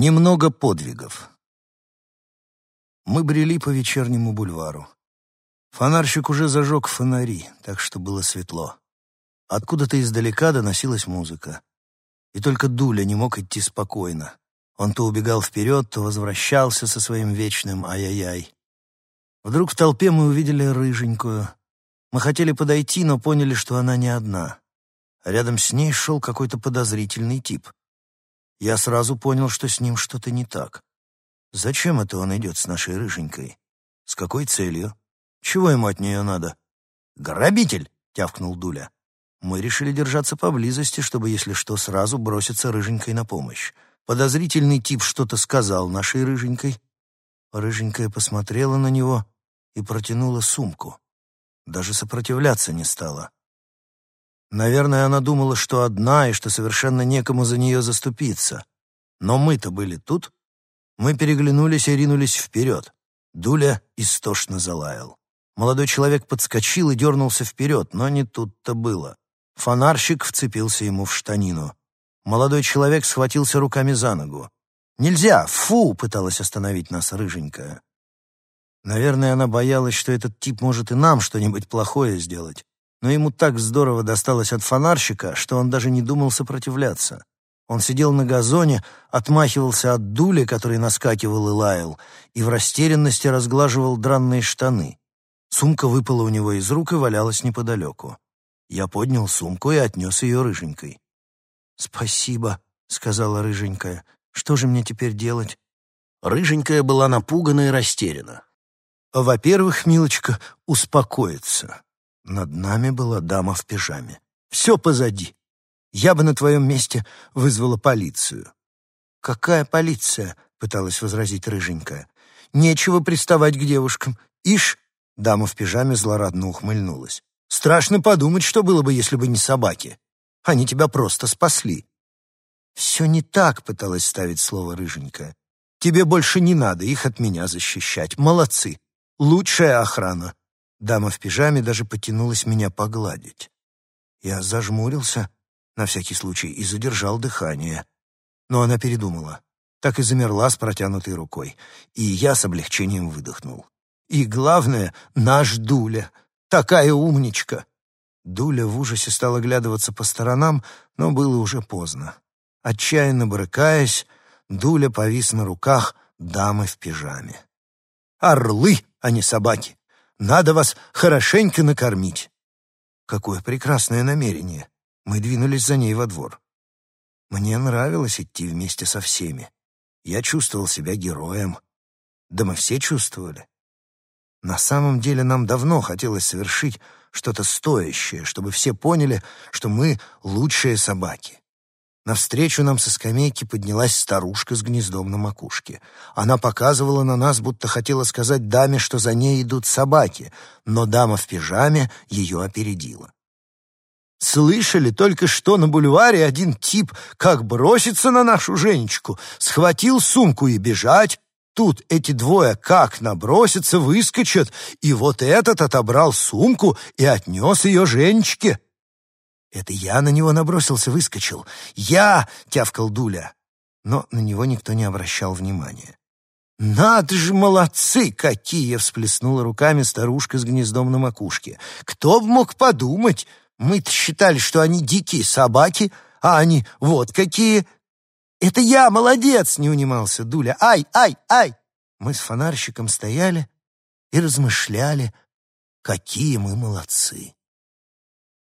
Немного подвигов. Мы брели по вечернему бульвару. Фонарщик уже зажег фонари, так что было светло. Откуда-то издалека доносилась музыка. И только Дуля не мог идти спокойно. Он то убегал вперед, то возвращался со своим вечным ай-яй-яй. Вдруг в толпе мы увидели рыженькую. Мы хотели подойти, но поняли, что она не одна. Рядом с ней шел какой-то подозрительный тип. Я сразу понял, что с ним что-то не так. Зачем это он идет с нашей рыженькой? С какой целью? Чего ему от нее надо? «Грабитель!» — тявкнул Дуля. Мы решили держаться поблизости, чтобы, если что, сразу броситься рыженькой на помощь. Подозрительный тип что-то сказал нашей рыженькой. Рыженькая посмотрела на него и протянула сумку. Даже сопротивляться не стала. Наверное, она думала, что одна и что совершенно некому за нее заступиться. Но мы-то были тут. Мы переглянулись и ринулись вперед. Дуля истошно залаял. Молодой человек подскочил и дернулся вперед, но не тут-то было. Фонарщик вцепился ему в штанину. Молодой человек схватился руками за ногу. «Нельзя! Фу!» — пыталась остановить нас рыженькая. Наверное, она боялась, что этот тип может и нам что-нибудь плохое сделать но ему так здорово досталось от фонарщика, что он даже не думал сопротивляться. Он сидел на газоне, отмахивался от дули, который наскакивал и лаял, и в растерянности разглаживал дранные штаны. Сумка выпала у него из рук и валялась неподалеку. Я поднял сумку и отнес ее рыженькой. «Спасибо», — сказала рыженькая. «Что же мне теперь делать?» Рыженькая была напугана и растеряна. «Во-первых, милочка, успокоиться. Над нами была дама в пижаме. «Все позади. Я бы на твоем месте вызвала полицию». «Какая полиция?» — пыталась возразить рыженькая. «Нечего приставать к девушкам. Ишь!» — дама в пижаме злорадно ухмыльнулась. «Страшно подумать, что было бы, если бы не собаки. Они тебя просто спасли». «Все не так», — пыталась ставить слово рыженькая. «Тебе больше не надо их от меня защищать. Молодцы. Лучшая охрана. Дама в пижаме даже потянулась меня погладить. Я зажмурился, на всякий случай, и задержал дыхание. Но она передумала. Так и замерла с протянутой рукой. И я с облегчением выдохнул. И главное, наш Дуля. Такая умничка. Дуля в ужасе стала глядываться по сторонам, но было уже поздно. Отчаянно брыкаясь, Дуля повис на руках дамы в пижаме. «Орлы, а не собаки! Надо вас хорошенько накормить». Какое прекрасное намерение. Мы двинулись за ней во двор. Мне нравилось идти вместе со всеми. Я чувствовал себя героем. Да мы все чувствовали. На самом деле нам давно хотелось совершить что-то стоящее, чтобы все поняли, что мы лучшие собаки. Навстречу нам со скамейки поднялась старушка с гнездом на макушке. Она показывала на нас, будто хотела сказать даме, что за ней идут собаки, но дама в пижаме ее опередила. Слышали только что на бульваре один тип как бросится на нашу Женечку, схватил сумку и бежать. Тут эти двое как набросятся, выскочат, и вот этот отобрал сумку и отнес ее Женечке. Это я на него набросился, выскочил. «Я!» — тявкал Дуля. Но на него никто не обращал внимания. «Надо же, молодцы какие!» — всплеснула руками старушка с гнездом на макушке. «Кто бы мог подумать? Мы-то считали, что они дикие собаки, а они вот какие!» «Это я, молодец!» — не унимался Дуля. «Ай, ай, ай!» Мы с фонарщиком стояли и размышляли, какие мы молодцы.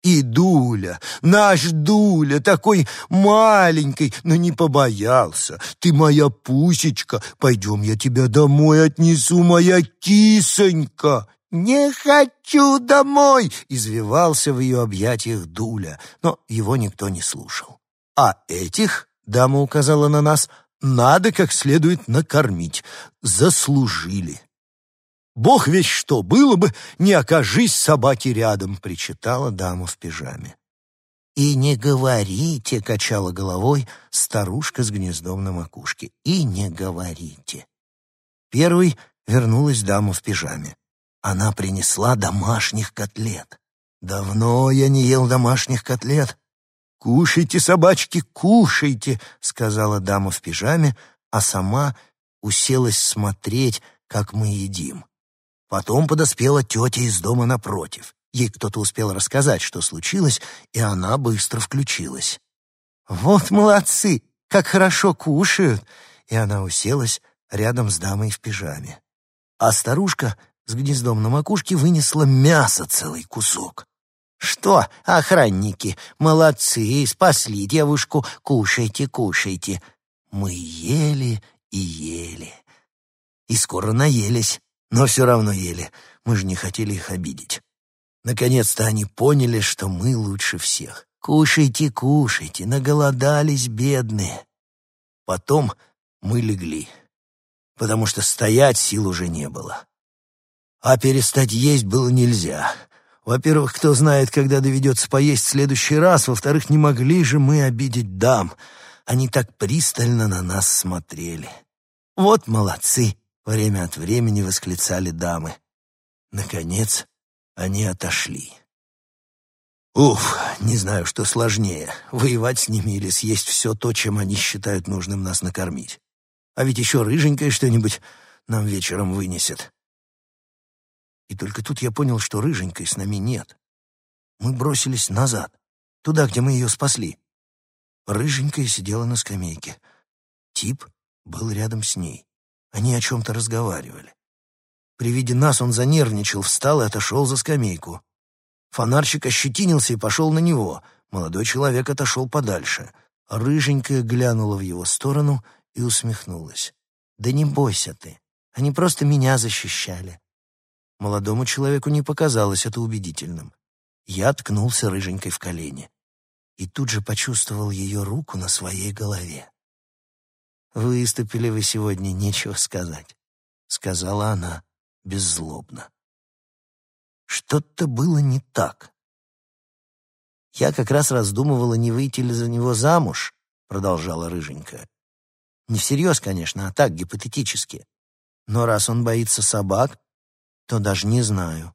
И Дуля, наш Дуля, такой маленький, но не побоялся. Ты моя пусечка, пойдем я тебя домой отнесу, моя кисонька. «Не хочу домой!» — извивался в ее объятиях Дуля, но его никто не слушал. «А этих, — дама указала на нас, — надо как следует накормить. Заслужили». Бог весь что было бы, не окажись собаки рядом, причитала дама в пижаме. «И не говорите», — качала головой старушка с гнездом на макушке, — «и не говорите». Первой вернулась дама в пижаме. Она принесла домашних котлет. «Давно я не ел домашних котлет». «Кушайте, собачки, кушайте», — сказала дама в пижаме, а сама уселась смотреть, как мы едим. Потом подоспела тетя из дома напротив. Ей кто-то успел рассказать, что случилось, и она быстро включилась. «Вот молодцы! Как хорошо кушают!» И она уселась рядом с дамой в пижаме. А старушка с гнездом на макушке вынесла мясо целый кусок. «Что, охранники, молодцы, спасли девушку, кушайте, кушайте!» Мы ели и ели. И скоро наелись, но все равно ели. Мы же не хотели их обидеть. Наконец-то они поняли, что мы лучше всех. Кушайте, кушайте, наголодались бедные. Потом мы легли, потому что стоять сил уже не было. А перестать есть было нельзя. Во-первых, кто знает, когда доведется поесть в следующий раз. Во-вторых, не могли же мы обидеть дам. Они так пристально на нас смотрели. «Вот молодцы!» — время от времени восклицали дамы. Наконец, они отошли. Уф, не знаю, что сложнее — воевать с ними или съесть все то, чем они считают нужным нас накормить. А ведь еще рыженькое что-нибудь нам вечером вынесет. И только тут я понял, что рыженькой с нами нет. Мы бросились назад, туда, где мы ее спасли. Рыженькая сидела на скамейке. Тип был рядом с ней. Они о чем-то разговаривали. При виде нас он занервничал, встал и отошел за скамейку. Фонарщик ощетинился и пошел на него. Молодой человек отошел подальше. Рыженькая глянула в его сторону и усмехнулась. «Да не бойся ты, они просто меня защищали». Молодому человеку не показалось это убедительным. Я ткнулся рыженькой в колени и тут же почувствовал ее руку на своей голове. «Выступили вы сегодня, нечего сказать», — сказала она беззлобно. Что-то было не так. «Я как раз раздумывала, не выйти ли за него замуж», — продолжала Рыженькая. «Не всерьез, конечно, а так, гипотетически. Но раз он боится собак, то даже не знаю.